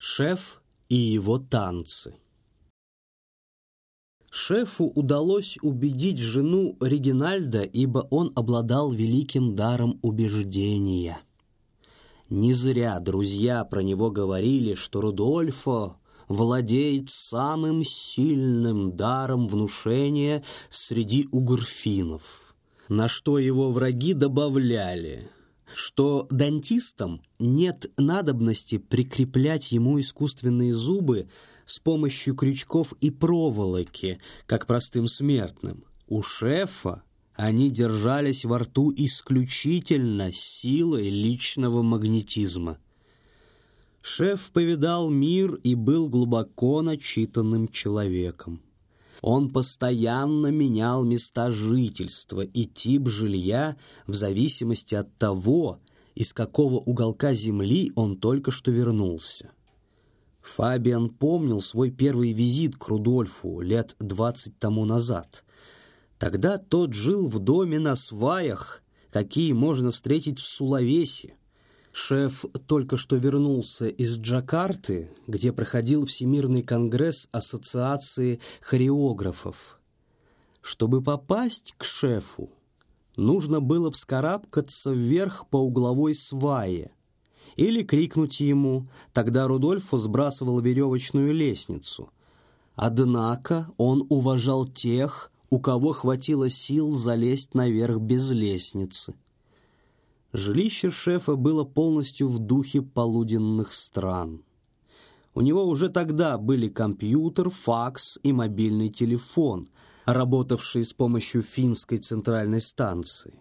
Шеф и его танцы. Шефу удалось убедить жену Регинальда, ибо он обладал великим даром убеждения. Не зря друзья про него говорили, что Рудольфо владеет самым сильным даром внушения среди угорфинов, на что его враги добавляли – что дантистам нет надобности прикреплять ему искусственные зубы с помощью крючков и проволоки, как простым смертным. У шефа они держались во рту исключительно силой личного магнетизма. Шеф повидал мир и был глубоко начитанным человеком. Он постоянно менял места жительства и тип жилья в зависимости от того, из какого уголка земли он только что вернулся. Фабиан помнил свой первый визит к Рудольфу лет двадцать тому назад. Тогда тот жил в доме на сваях, какие можно встретить в Сулавесе. Шеф только что вернулся из Джакарты, где проходил Всемирный конгресс Ассоциации хореографов. Чтобы попасть к шефу, нужно было вскарабкаться вверх по угловой свае или крикнуть ему, тогда Рудольфо сбрасывал веревочную лестницу. Однако он уважал тех, у кого хватило сил залезть наверх без лестницы. Жилище шефа было полностью в духе полуденных стран. У него уже тогда были компьютер, факс и мобильный телефон, работавшие с помощью финской центральной станции.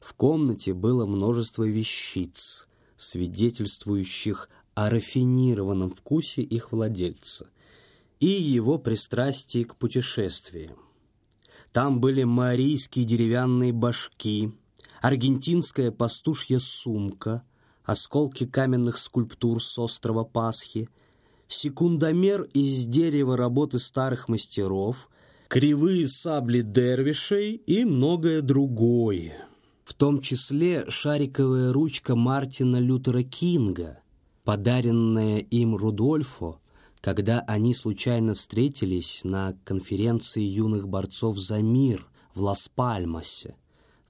В комнате было множество вещиц, свидетельствующих о рафинированном вкусе их владельца и его пристрастии к путешествиям. Там были марийские деревянные башки – аргентинская пастушья сумка, осколки каменных скульптур с острова Пасхи, секундомер из дерева работы старых мастеров, кривые сабли дервишей и многое другое. В том числе шариковая ручка Мартина Лютера Кинга, подаренная им Рудольфо, когда они случайно встретились на конференции юных борцов за мир в Лас-Пальмасе.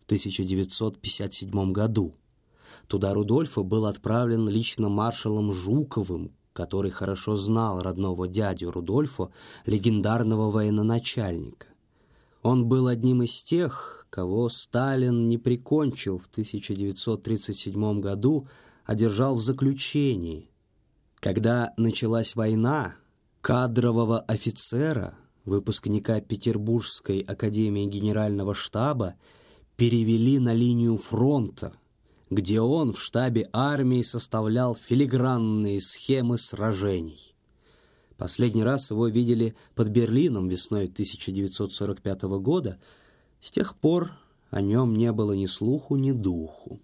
1957 году. Туда Рудольфа был отправлен лично маршалом Жуковым, который хорошо знал родного дядю Рудольфа, легендарного военачальника. Он был одним из тех, кого Сталин не прикончил в 1937 году, а держал в заключении. Когда началась война, кадрового офицера, выпускника Петербургской академии генерального штаба, перевели на линию фронта, где он в штабе армии составлял филигранные схемы сражений. Последний раз его видели под Берлином весной 1945 года. С тех пор о нем не было ни слуху, ни духу.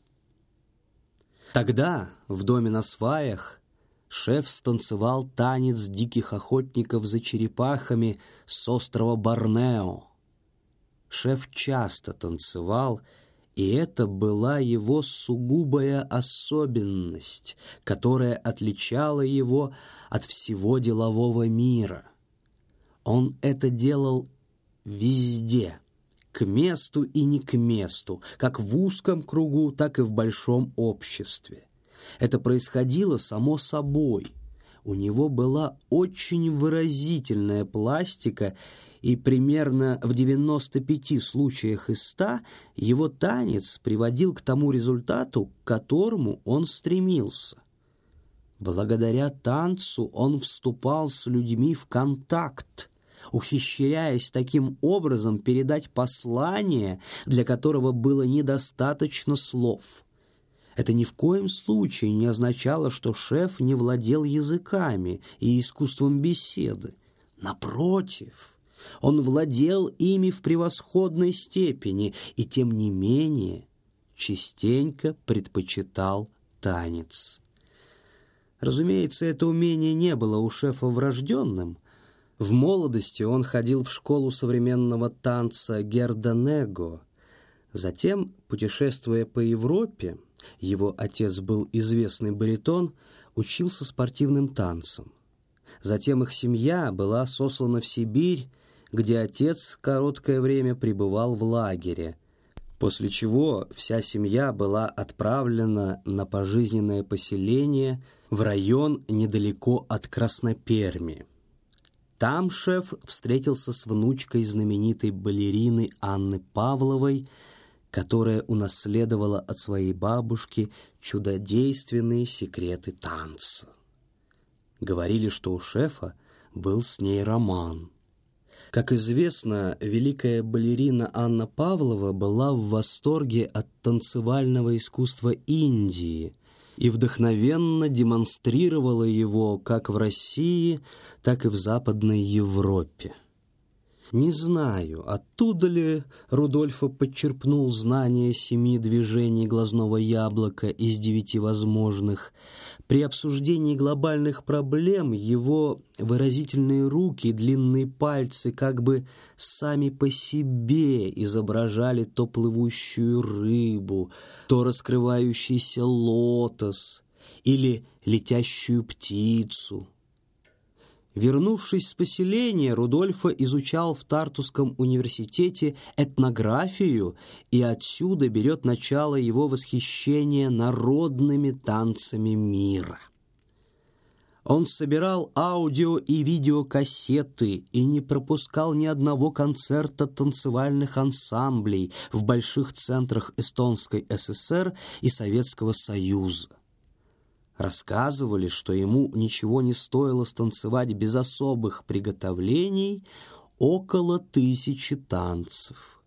Тогда в доме на сваях шеф станцевал танец диких охотников за черепахами с острова Борнео, Шеф часто танцевал, и это была его сугубая особенность, которая отличала его от всего делового мира. Он это делал везде, к месту и не к месту, как в узком кругу, так и в большом обществе. Это происходило само собой. У него была очень выразительная пластика, и примерно в 95 случаях из 100 его танец приводил к тому результату, к которому он стремился. Благодаря танцу он вступал с людьми в контакт, ухищряясь таким образом передать послание, для которого было недостаточно слов. Это ни в коем случае не означало, что шеф не владел языками и искусством беседы. Напротив, он владел ими в превосходной степени и, тем не менее, частенько предпочитал танец. Разумеется, это умение не было у шефа врожденным. В молодости он ходил в школу современного танца Герданего. Затем, путешествуя по Европе, его отец был известный баритон, учился спортивным танцам. Затем их семья была сослана в Сибирь, где отец короткое время пребывал в лагере, после чего вся семья была отправлена на пожизненное поселение в район недалеко от Красноперми. Там шеф встретился с внучкой знаменитой балерины Анны Павловой, которая унаследовала от своей бабушки чудодейственные секреты танца. Говорили, что у шефа был с ней роман. Как известно, великая балерина Анна Павлова была в восторге от танцевального искусства Индии и вдохновенно демонстрировала его как в России, так и в Западной Европе. Не знаю, оттуда ли Рудольфа подчерпнул знание семи движений глазного яблока из девяти возможных. При обсуждении глобальных проблем его выразительные руки, длинные пальцы как бы сами по себе изображали то плывущую рыбу, то раскрывающийся лотос или летящую птицу. Вернувшись с поселения, Рудольфа изучал в Тартусском университете этнографию, и отсюда берет начало его восхищение народными танцами мира. Он собирал аудио и видеокассеты и не пропускал ни одного концерта танцевальных ансамблей в больших центрах Эстонской ССР и Советского Союза. Рассказывали, что ему ничего не стоило станцевать без особых приготовлений около тысячи танцев.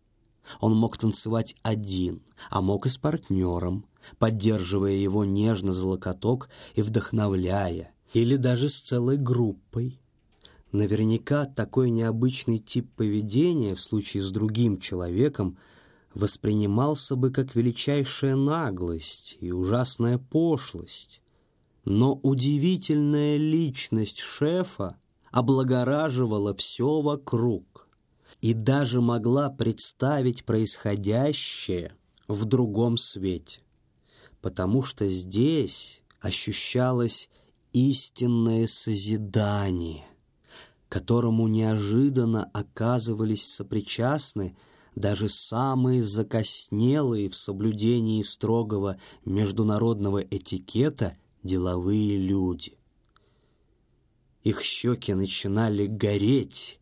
Он мог танцевать один, а мог и с партнером, поддерживая его нежно за локоток и вдохновляя, или даже с целой группой. Наверняка такой необычный тип поведения в случае с другим человеком воспринимался бы как величайшая наглость и ужасная пошлость. Но удивительная личность шефа облагораживала все вокруг и даже могла представить происходящее в другом свете, потому что здесь ощущалось истинное созидание, которому неожиданно оказывались сопричастны даже самые закоснелые в соблюдении строгого международного этикета деловые люди. Их щеки начинали гореть,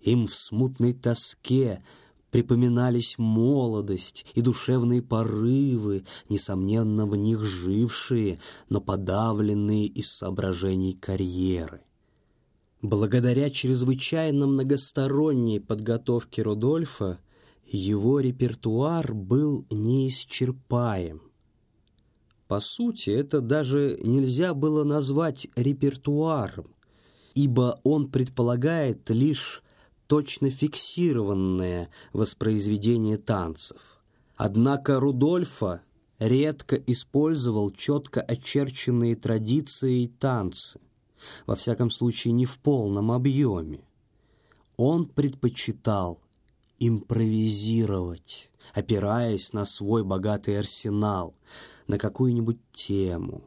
им в смутной тоске припоминались молодость и душевные порывы, несомненно, в них жившие, но подавленные из соображений карьеры. Благодаря чрезвычайно многосторонней подготовке Рудольфа его репертуар был неисчерпаем. По сути, это даже нельзя было назвать репертуаром, ибо он предполагает лишь точно фиксированное воспроизведение танцев. Однако Рудольфа редко использовал четко очерченные традиции танцы, во всяком случае не в полном объеме. Он предпочитал импровизировать, опираясь на свой богатый арсенал – на какую-нибудь тему,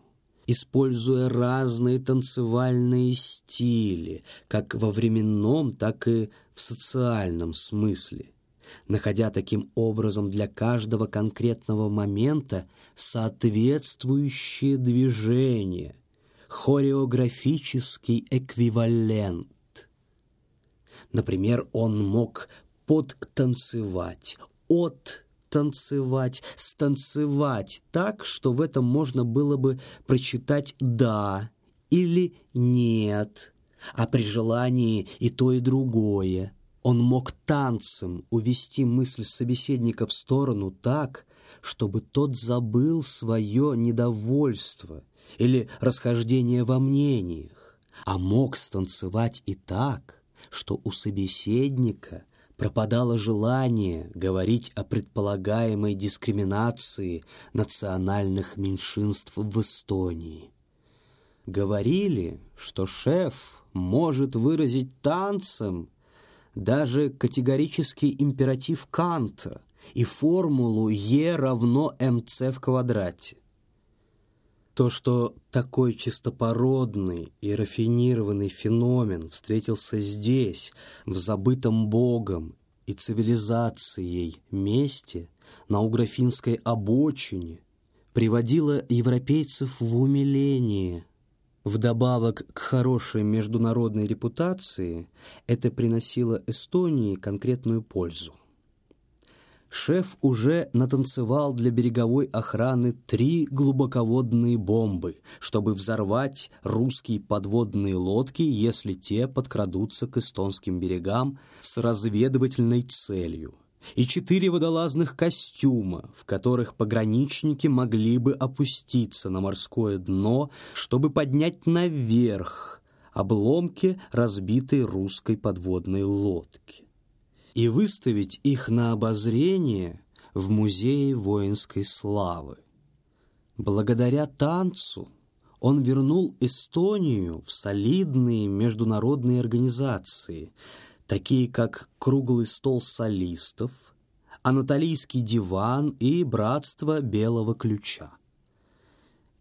используя разные танцевальные стили, как во временном, так и в социальном смысле, находя таким образом для каждого конкретного момента соответствующее движение, хореографический эквивалент. Например, он мог подтанцевать, от станцевать, станцевать так, что в этом можно было бы прочитать «да» или «нет», а при желании и то, и другое. Он мог танцем увести мысль собеседника в сторону так, чтобы тот забыл свое недовольство или расхождение во мнениях, а мог станцевать и так, что у собеседника – пропадало желание говорить о предполагаемой дискриминации национальных меньшинств в Эстонии. Говорили, что шеф может выразить танцем даже категорический императив Канта и формулу Е равно МЦ в квадрате. То, что такой чистопородный и рафинированный феномен встретился здесь, в забытом Богом и цивилизацией месте, на Уграфинской обочине, приводило европейцев в умиление. Вдобавок к хорошей международной репутации это приносило Эстонии конкретную пользу шеф уже натанцевал для береговой охраны три глубоководные бомбы, чтобы взорвать русские подводные лодки, если те подкрадутся к эстонским берегам с разведывательной целью, и четыре водолазных костюма, в которых пограничники могли бы опуститься на морское дно, чтобы поднять наверх обломки разбитой русской подводной лодки и выставить их на обозрение в Музее воинской славы. Благодаря танцу он вернул Эстонию в солидные международные организации, такие как Круглый стол солистов, Анатолийский диван и Братство Белого ключа.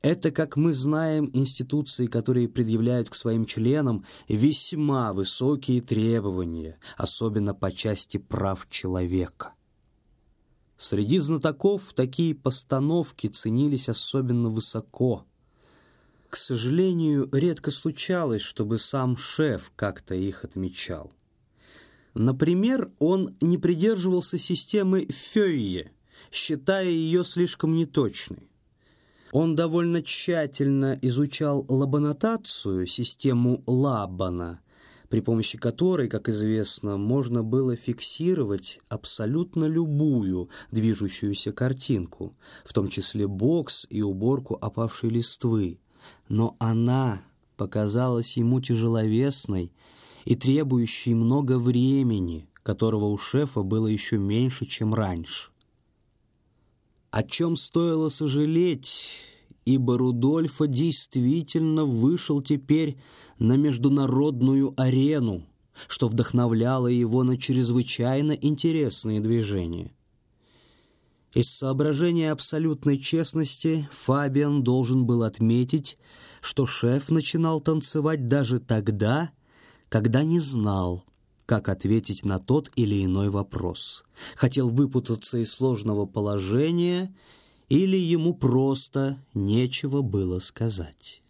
Это, как мы знаем, институции, которые предъявляют к своим членам весьма высокие требования, особенно по части прав человека. Среди знатоков такие постановки ценились особенно высоко. К сожалению, редко случалось, чтобы сам шеф как-то их отмечал. Например, он не придерживался системы Фёйе, считая ее слишком неточной. Он довольно тщательно изучал лабонотацию, систему Лаббана, при помощи которой, как известно, можно было фиксировать абсолютно любую движущуюся картинку, в том числе бокс и уборку опавшей листвы. Но она показалась ему тяжеловесной и требующей много времени, которого у шефа было еще меньше, чем раньше о чем стоило сожалеть, ибо Рудольфа действительно вышел теперь на международную арену, что вдохновляло его на чрезвычайно интересные движения. Из соображения абсолютной честности Фабиан должен был отметить, что шеф начинал танцевать даже тогда, когда не знал, как ответить на тот или иной вопрос. Хотел выпутаться из сложного положения или ему просто нечего было сказать.